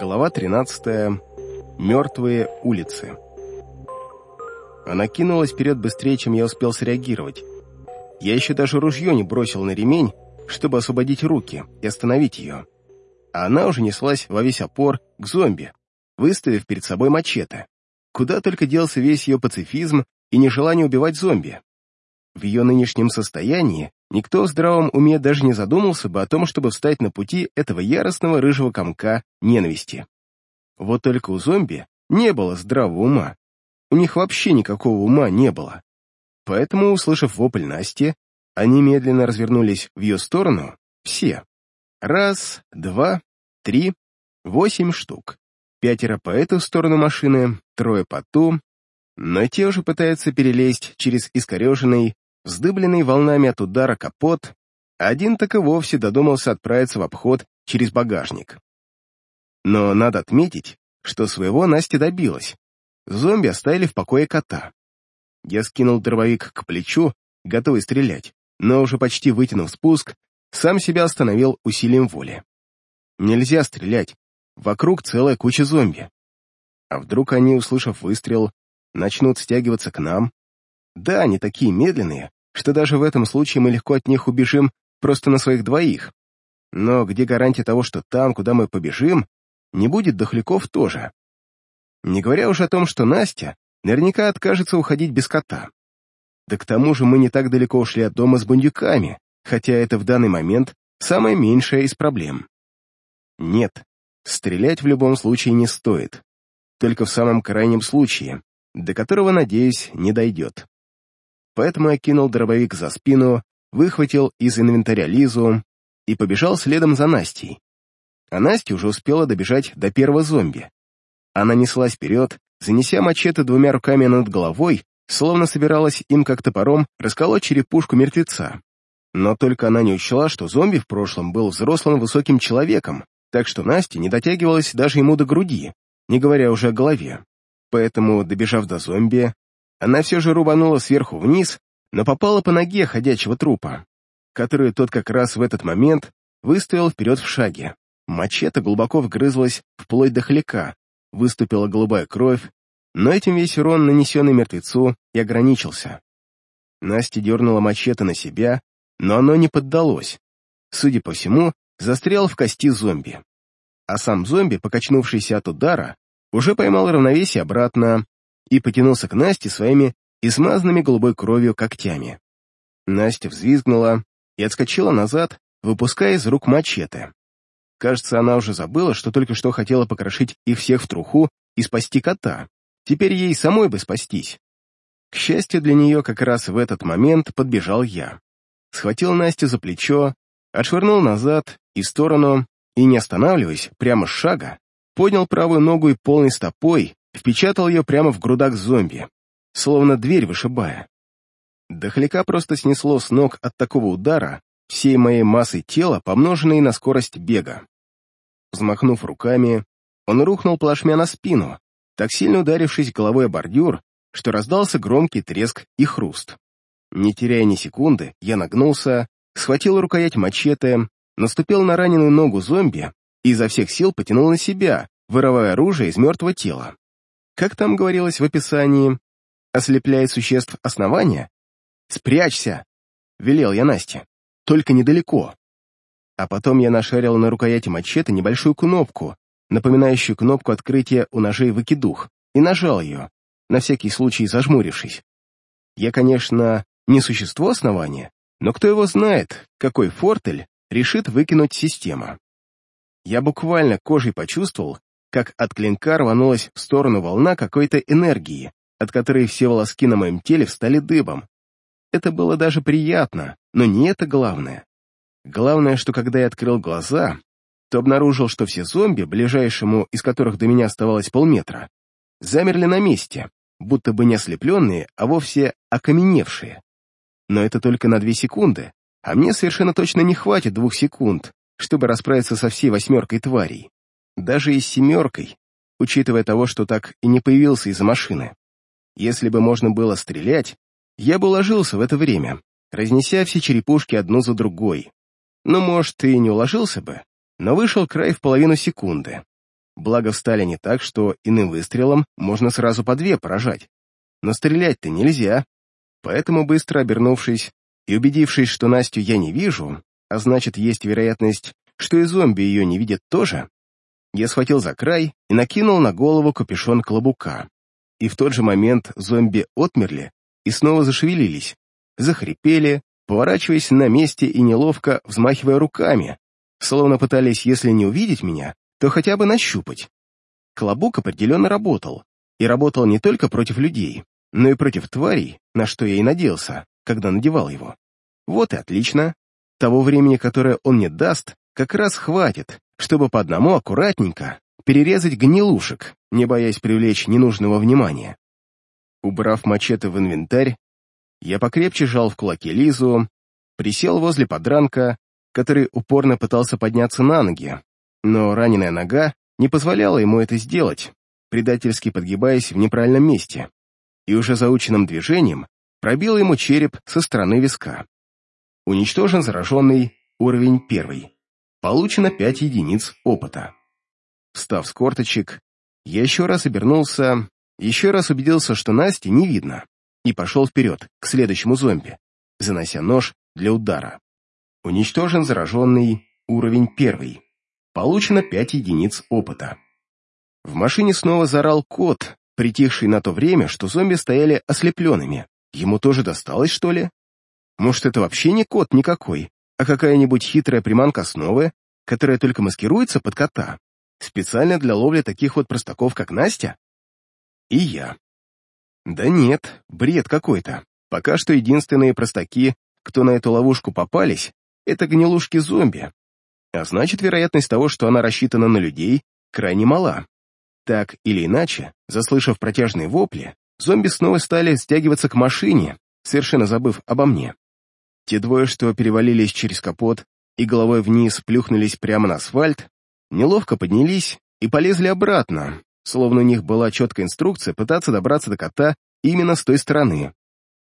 Глава 13. Мертвые улицы. Она кинулась вперед быстрее, чем я успел среагировать. Я еще даже ружье не бросил на ремень, чтобы освободить руки и остановить ее. А она уже неслась во весь опор к зомби, выставив перед собой мачете. Куда только делся весь ее пацифизм и нежелание убивать зомби. В ее нынешнем состоянии никто в здравом уме даже не задумался бы о том, чтобы встать на пути этого яростного рыжего комка ненависти. Вот только у зомби не было здравого ума. У них вообще никакого ума не было. Поэтому, услышав вопль Насти, они медленно развернулись в ее сторону, все. Раз, два, три, восемь штук. Пятеро по эту сторону машины, трое по ту, но те уже пытаются перелезть через искореженный, вздыбленный волнами от удара капот, один так и вовсе додумался отправиться в обход через багажник. Но надо отметить, что своего Настя добилась. Зомби оставили в покое кота. Я скинул дробовик к плечу, готовый стрелять, но уже почти вытянув спуск, сам себя остановил усилием воли. Нельзя стрелять, вокруг целая куча зомби. А вдруг они, услышав выстрел, начнут стягиваться к нам, да, они такие медленные, что даже в этом случае мы легко от них убежим просто на своих двоих. Но где гарантия того, что там, куда мы побежим, не будет дохляков тоже? Не говоря уже о том, что Настя наверняка откажется уходить без кота. Да к тому же мы не так далеко ушли от дома с бандюками, хотя это в данный момент самая меньшая из проблем. Нет, стрелять в любом случае не стоит. Только в самом крайнем случае, до которого, надеюсь, не дойдет поэтому я кинул дробовик за спину, выхватил из инвентаря Лизу и побежал следом за Настей. А Настя уже успела добежать до первого зомби. Она неслась вперед, занеся мачете двумя руками над головой, словно собиралась им как топором расколоть черепушку мертвеца. Но только она не учла, что зомби в прошлом был взрослым высоким человеком, так что Настя не дотягивалась даже ему до груди, не говоря уже о голове. Поэтому, добежав до зомби, она все же рубанула сверху вниз, но попала по ноге ходячего трупа, который тот как раз в этот момент выставил вперед в шаге. Мачете глубоко вгрызлась вплоть до хляка, выступила голубая кровь, но этим весь урон, нанесенный мертвецу, и ограничился. Настя дернула мачете на себя, но оно не поддалось. Судя по всему, застрял в кости зомби. А сам зомби, покачнувшийся от удара, уже поймал равновесие обратно и потянулся к Насте своими измазанными голубой кровью когтями. Настя взвизгнула и отскочила назад, выпуская из рук мачете. Кажется, она уже забыла, что только что хотела покрошить их всех в труху и спасти кота. Теперь ей самой бы спастись. К счастью для нее, как раз в этот момент подбежал я. Схватил Настю за плечо, отшвырнул назад и в сторону, и, не останавливаясь, прямо с шага, поднял правую ногу и полной стопой впечатал ее прямо в грудак зомби, словно дверь вышибая. Дохляка просто снесло с ног от такого удара всей моей массой тела, помноженной на скорость бега. Взмахнув руками, он рухнул плашмя на спину, так сильно ударившись головой о бордюр, что раздался громкий треск и хруст. Не теряя ни секунды, я нагнулся, схватил рукоять мачете, наступил на раненую ногу зомби и изо всех сил потянул на себя, вырывая оружие из мертвого тела. Как там говорилось в описании, ослепляет существ основания? «Спрячься!» — велел я Насте. «Только недалеко». А потом я нашарил на рукояти мачете небольшую кнопку, напоминающую кнопку открытия у ножей выкидух, и нажал ее, на всякий случай зажмурившись. Я, конечно, не существо основания, но кто его знает, какой фортель решит выкинуть система. Я буквально кожей почувствовал, как от клинка рванулась в сторону волна какой-то энергии, от которой все волоски на моем теле встали дыбом. Это было даже приятно, но не это главное. Главное, что когда я открыл глаза, то обнаружил, что все зомби, ближайшему из которых до меня оставалось полметра, замерли на месте, будто бы не ослепленные, а вовсе окаменевшие. Но это только на две секунды, а мне совершенно точно не хватит двух секунд, чтобы расправиться со всей восьмеркой тварей даже и с семеркой, учитывая того, что так и не появился из-за машины. Если бы можно было стрелять, я бы уложился в это время, разнеся все черепушки одну за другой. Ну, может, и не уложился бы, но вышел край в половину секунды. благо встали не так, что иным выстрелом можно сразу по две поражать. Но стрелять-то нельзя. Поэтому, быстро обернувшись и убедившись, что Настю я не вижу, а значит, есть вероятность, что и зомби ее не видят тоже, я схватил за край и накинул на голову капюшон клобука. И в тот же момент зомби отмерли и снова зашевелились, захрипели, поворачиваясь на месте и неловко взмахивая руками, словно пытались, если не увидеть меня, то хотя бы нащупать. Клобук определенно работал, и работал не только против людей, но и против тварей, на что я и надеялся, когда надевал его. Вот и отлично. Того времени, которое он мне даст, как раз хватит, чтобы по одному аккуратненько перерезать гнилушек, не боясь привлечь ненужного внимания. Убрав мачете в инвентарь, я покрепче жал в кулаке Лизу, присел возле подранка, который упорно пытался подняться на ноги, но раненая нога не позволяла ему это сделать, предательски подгибаясь в неправильном месте, и уже заученным движением пробил ему череп со стороны виска. Уничтожен зараженный уровень первый. Получено 5 единиц опыта. Встав с корточек, я еще раз обернулся, еще раз убедился, что Насти не видно, и пошел вперед, к следующему зомби, занося нож для удара. Уничтожен зараженный уровень первый. Получено 5 единиц опыта. В машине снова заорал кот, притихший на то время, что зомби стояли ослепленными. Ему тоже досталось, что ли? Может, это вообще не кот никакой, а какая-нибудь хитрая приманка основы, которая только маскируется под кота, специально для ловли таких вот простаков, как Настя? И я. Да нет, бред какой-то. Пока что единственные простаки, кто на эту ловушку попались, это гнилушки-зомби. А значит, вероятность того, что она рассчитана на людей, крайне мала. Так или иначе, заслышав протяжные вопли, зомби снова стали стягиваться к машине, совершенно забыв обо мне. Те двое, что перевалились через капот и головой вниз плюхнулись прямо на асфальт, неловко поднялись и полезли обратно, словно у них была четкая инструкция пытаться добраться до кота именно с той стороны.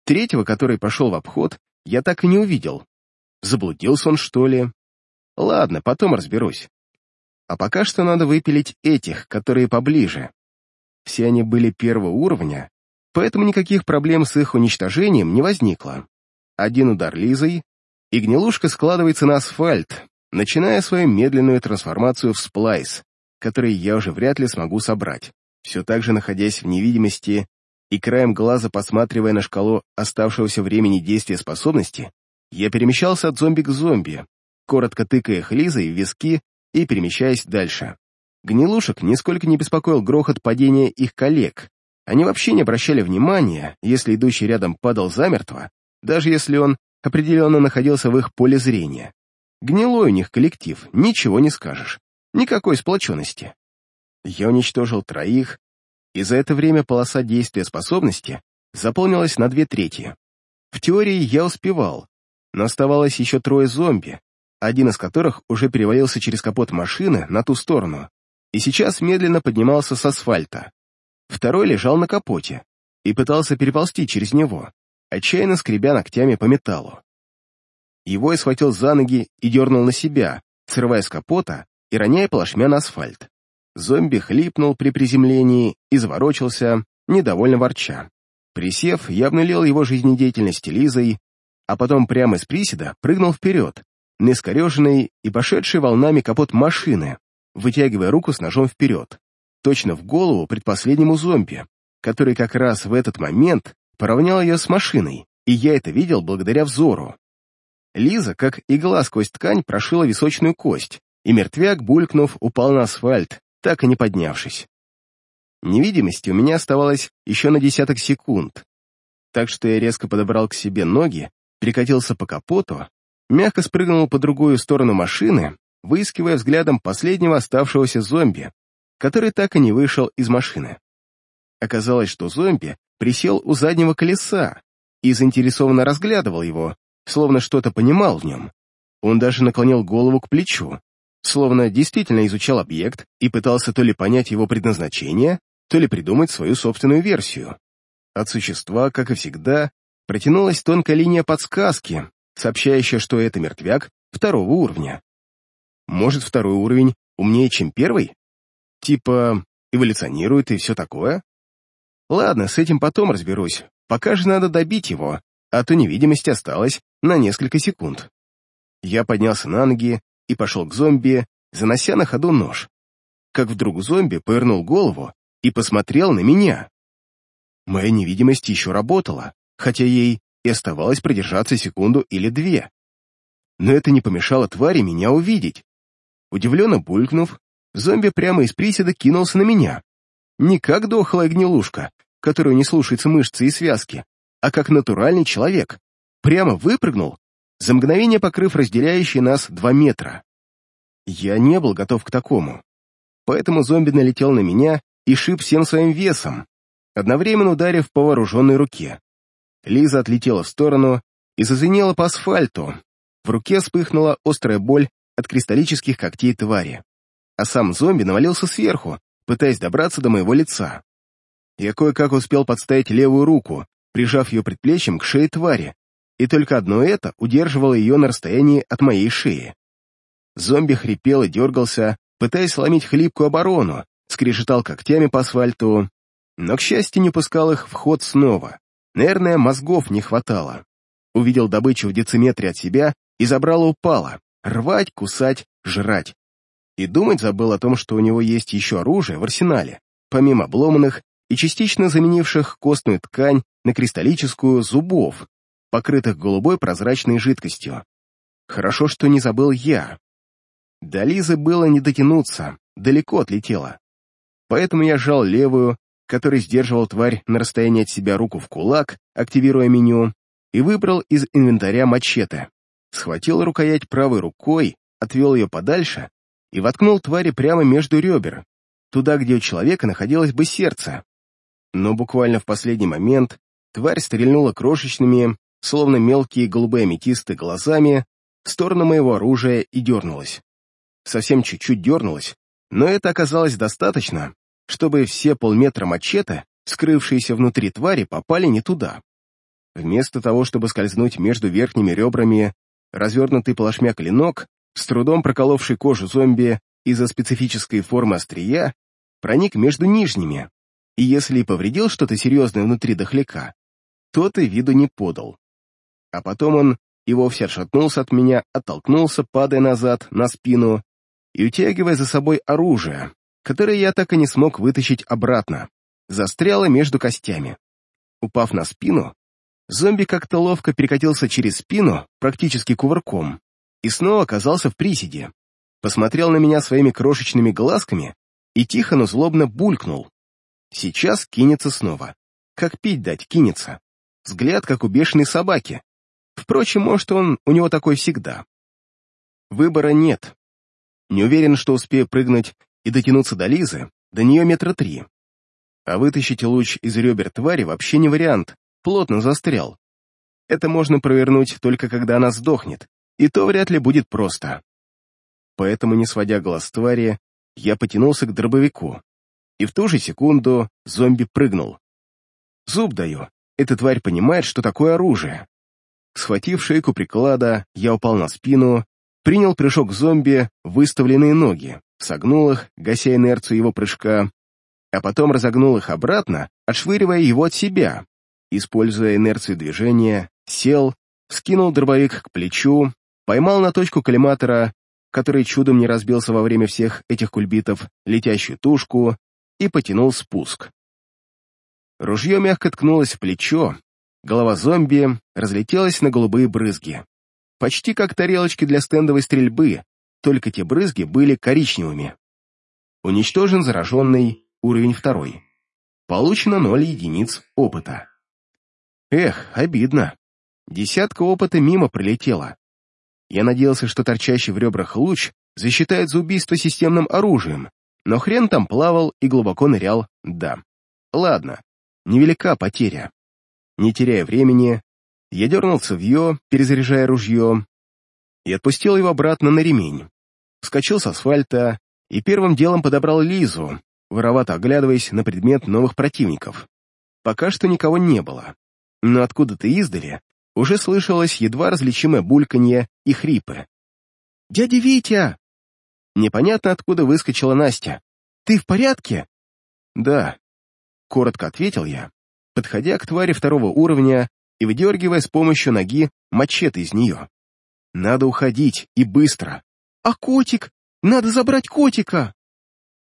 Третьего, который пошел в обход, я так и не увидел. Заблудился он, что ли? Ладно, потом разберусь. А пока что надо выпилить этих, которые поближе. Все они были первого уровня, поэтому никаких проблем с их уничтожением не возникло. Один удар Лизой, и гнилушка складывается на асфальт, начиная свою медленную трансформацию в сплайс, который я уже вряд ли смогу собрать. Все так же находясь в невидимости и краем глаза посматривая на шкалу оставшегося времени действия способности, я перемещался от зомби к зомби, коротко тыкая Лизой в виски и перемещаясь дальше. Гнилушек нисколько не беспокоил грохот падения их коллег. Они вообще не обращали внимания, если идущий рядом падал замертво, даже если он определенно находился в их поле зрения. Гнилой у них коллектив, ничего не скажешь. Никакой сплоченности. Я уничтожил троих, и за это время полоса действия способности заполнилась на две трети. В теории я успевал, но оставалось еще трое зомби, один из которых уже перевалился через капот машины на ту сторону и сейчас медленно поднимался с асфальта. Второй лежал на капоте и пытался переползти через него, отчаянно скребя ногтями по металлу. Его я схватил за ноги и дернул на себя, срывая с капота и роняя плашмя на асфальт. Зомби хлипнул при приземлении и заворочился, недовольно ворча. Присев, я обнулил его жизнедеятельность Лизой, а потом прямо из приседа прыгнул вперед, на и пошедший волнами капот машины, вытягивая руку с ножом вперед, точно в голову предпоследнему зомби, который как раз в этот момент поравнял ее с машиной, и я это видел благодаря взору. Лиза, как игла сквозь ткань, прошила височную кость, и мертвяк, булькнув, упал на асфальт, так и не поднявшись. Невидимости у меня оставалось еще на десяток секунд, так что я резко подобрал к себе ноги, перекатился по капоту, мягко спрыгнул по другую сторону машины, выискивая взглядом последнего оставшегося зомби, который так и не вышел из машины. Оказалось, что зомби присел у заднего колеса и заинтересованно разглядывал его, словно что-то понимал в нем. Он даже наклонил голову к плечу, словно действительно изучал объект и пытался то ли понять его предназначение, то ли придумать свою собственную версию. От существа, как и всегда, протянулась тонкая линия подсказки, сообщающая, что это мертвяк второго уровня. Может, второй уровень умнее, чем первый? Типа, эволюционирует и все такое? Ладно, с этим потом разберусь. Пока же надо добить его, а то невидимость осталась на несколько секунд. Я поднялся на ноги и пошел к зомби, занося на ходу нож. Как вдруг зомби повернул голову и посмотрел на меня. Моя невидимость еще работала, хотя ей и оставалось продержаться секунду или две. Но это не помешало твари меня увидеть. Удивленно булькнув, зомби прямо из приседа кинулся на меня. Не как дохлая гнилушка, которую не слушаются мышцы и связки, а как натуральный человек. Прямо выпрыгнул, за мгновение покрыв разделяющие нас два метра. Я не был готов к такому. Поэтому зомби налетел на меня и шиб всем своим весом, одновременно ударив по вооруженной руке. Лиза отлетела в сторону и зазвенела по асфальту. В руке вспыхнула острая боль от кристаллических когтей твари. А сам зомби навалился сверху, пытаясь добраться до моего лица. Я кое-как успел подставить левую руку, прижав ее предплечьем к шее твари, и только одно это удерживало ее на расстоянии от моей шеи. Зомби хрипел и дергался, пытаясь сломить хлипкую оборону, скрежетал когтями по асфальту, но, к счастью, не пускал их в ход снова. Наверное, мозгов не хватало. Увидел добычу в дециметре от себя и забрало упало. Рвать, кусать, жрать. И думать забыл о том, что у него есть еще оружие в арсенале, помимо обломанных и частично заменивших костную ткань на кристаллическую зубов, покрытых голубой прозрачной жидкостью. Хорошо, что не забыл я. До Лизы было не дотянуться, далеко отлетела. Поэтому я сжал левую, который сдерживал тварь на расстоянии от себя руку в кулак, активируя меню, и выбрал из инвентаря мачете. Схватил рукоять правой рукой, отвел ее подальше и воткнул твари прямо между ребер, туда, где у человека находилось бы сердце. Но буквально в последний момент тварь стрельнула крошечными, словно мелкие голубые аметисты глазами, в сторону моего оружия и дернулась. Совсем чуть-чуть дернулась, но это оказалось достаточно, чтобы все полметра мачете, скрывшиеся внутри твари, попали не туда. Вместо того, чтобы скользнуть между верхними ребрами, развернутый плашмя клинок, с трудом проколовший кожу зомби из-за специфической формы острия, проник между нижними, и если и повредил что-то серьезное внутри дохляка, тот и виду не подал. А потом он и вовсе отшатнулся от меня, оттолкнулся, падая назад, на спину, и утягивая за собой оружие, которое я так и не смог вытащить обратно, застряло между костями. Упав на спину, зомби как-то ловко перекатился через спину, практически кувырком, и снова оказался в приседе. Посмотрел на меня своими крошечными глазками и тихо, но злобно булькнул. Сейчас кинется снова. Как пить дать, кинется. Взгляд, как у бешеной собаки. Впрочем, может, он у него такой всегда. Выбора нет. Не уверен, что успею прыгнуть и дотянуться до Лизы, до нее метра три. А вытащить луч из ребер твари вообще не вариант, плотно застрял. Это можно провернуть только когда она сдохнет, и то вряд ли будет просто. Поэтому, не сводя глаз твари, я потянулся к дробовику. И в ту же секунду зомби прыгнул. Зуб даю, эта тварь понимает, что такое оружие. Схватив шейку приклада, я упал на спину, принял прыжок зомби, выставленные ноги согнул их, гася инерцию его прыжка, а потом разогнул их обратно, отшвыривая его от себя. Используя инерцию движения, сел, скинул дробовик к плечу, поймал на точку коллиматора, который чудом не разбился во время всех этих кульбитов, летящую тушку, и потянул спуск. Ружье мягко ткнулось в плечо, голова зомби разлетелась на голубые брызги. Почти как тарелочки для стендовой стрельбы, только те брызги были коричневыми. Уничтожен зараженный, уровень второй. Получено ноль единиц опыта. Эх, обидно. Десятка опыта мимо пролетела. Я надеялся, что торчащий в ребрах луч засчитает за убийство системным оружием, но хрен там плавал и глубоко нырял, да. Ладно, невелика потеря. Не теряя времени, я дернул цевье, перезаряжая ружье, и отпустил его обратно на ремень. Вскочил с асфальта и первым делом подобрал Лизу, воровато оглядываясь на предмет новых противников. Пока что никого не было, но откуда-то издали уже слышалось едва различимое бульканье и хрипы. «Дядя Витя!» Непонятно, откуда выскочила Настя. ты в порядке?» «Да», — коротко ответил я, подходя к твари второго уровня и выдергивая с помощью ноги мачете из нее. «Надо уходить, и быстро!» «А котик? Надо забрать котика!»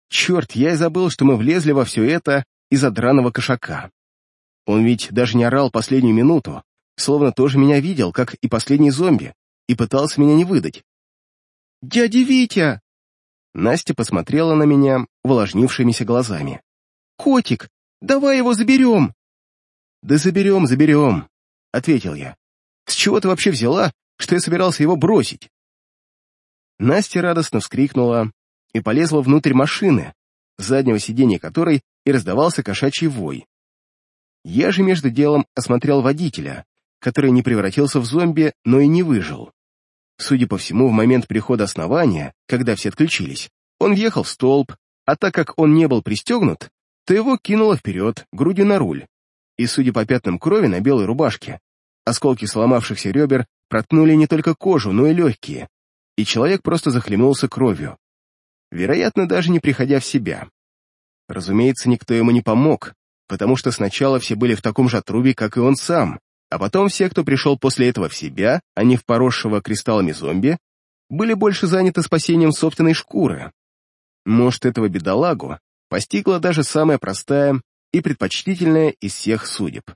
Черт, я и забыл, что мы влезли во все это из-за драного кошака. Он ведь даже не орал последнюю минуту, словно тоже меня видел, как и последний зомби, и пытался меня не выдать. «Дядя Витя!» Настя посмотрела на меня увлажнившимися глазами. «Котик, давай его заберем!» «Да заберем, заберем», — ответил я. «С чего ты вообще взяла, что я собирался его бросить?» Настя радостно вскрикнула и полезла внутрь машины, с заднего сиденья которой и раздавался кошачий вой. Я же между делом осмотрел водителя, который не превратился в зомби, но и не выжил. Судя по всему, в момент прихода основания, когда все отключились, он въехал в столб, а так как он не был пристегнут, то его кинуло вперед, грудью на руль. И, судя по пятнам крови на белой рубашке, осколки сломавшихся ребер проткнули не только кожу, но и легкие, и человек просто захлебнулся кровью. Вероятно, даже не приходя в себя. Разумеется, никто ему не помог, потому что сначала все были в таком же отрубе, как и он сам, а потом все, кто пришел после этого в себя, а не в поросшего кристаллами зомби, были больше заняты спасением собственной шкуры. Может, этого бедолагу постигла даже самая простая и предпочтительная из всех судеб.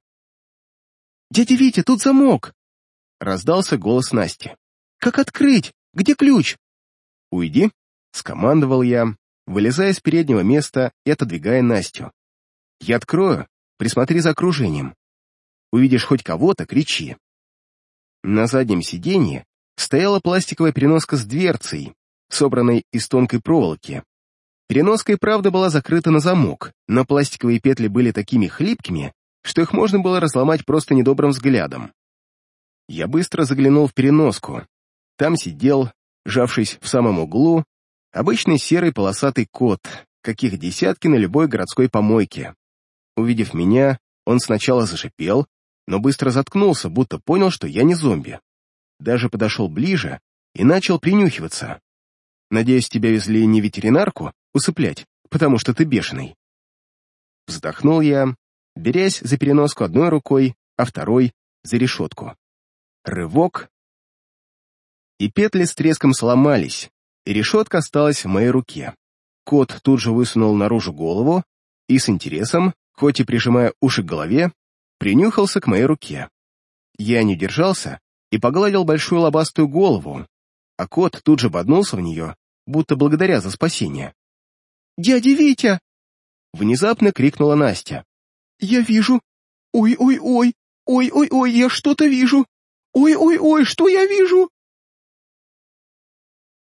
«Дядя Витя, тут замок!» — раздался голос Насти. «Как открыть? Где ключ?» «Уйди», — скомандовал я, вылезая с переднего места и отодвигая Настю. «Я открою, присмотри за окружением. Увидишь хоть кого-то, кричи. На заднем сиденье стояла пластиковая переноска с дверцей, собранной из тонкой проволоки. Переноска и правда была закрыта на замок, но пластиковые петли были такими хлипкими, что их можно было разломать просто недобрым взглядом. Я быстро заглянул в переноску. Там сидел, жавшись в самом углу, обычный серый полосатый кот, каких десятки на любой городской помойке. Увидев меня, он сначала зашипел, но быстро заткнулся, будто понял, что я не зомби. Даже подошел ближе и начал принюхиваться. «Надеюсь, тебя везли не ветеринарку усыплять, потому что ты бешеный». Вздохнул я, берясь за переноску одной рукой, а второй — за решетку. Рывок. И петли с треском сломались, и решетка осталась в моей руке. Кот тут же высунул наружу голову и с интересом, хоть и прижимая уши к голове, принюхался к моей руке. Я не держался и погладил большую лобастую голову, а кот тут же боднулся в нее, будто благодаря за спасение. «Дядя Витя!» Внезапно крикнула Настя. «Я вижу! Ой-ой-ой! Ой-ой-ой, я что-то вижу! Ой-ой-ой, что я вижу?»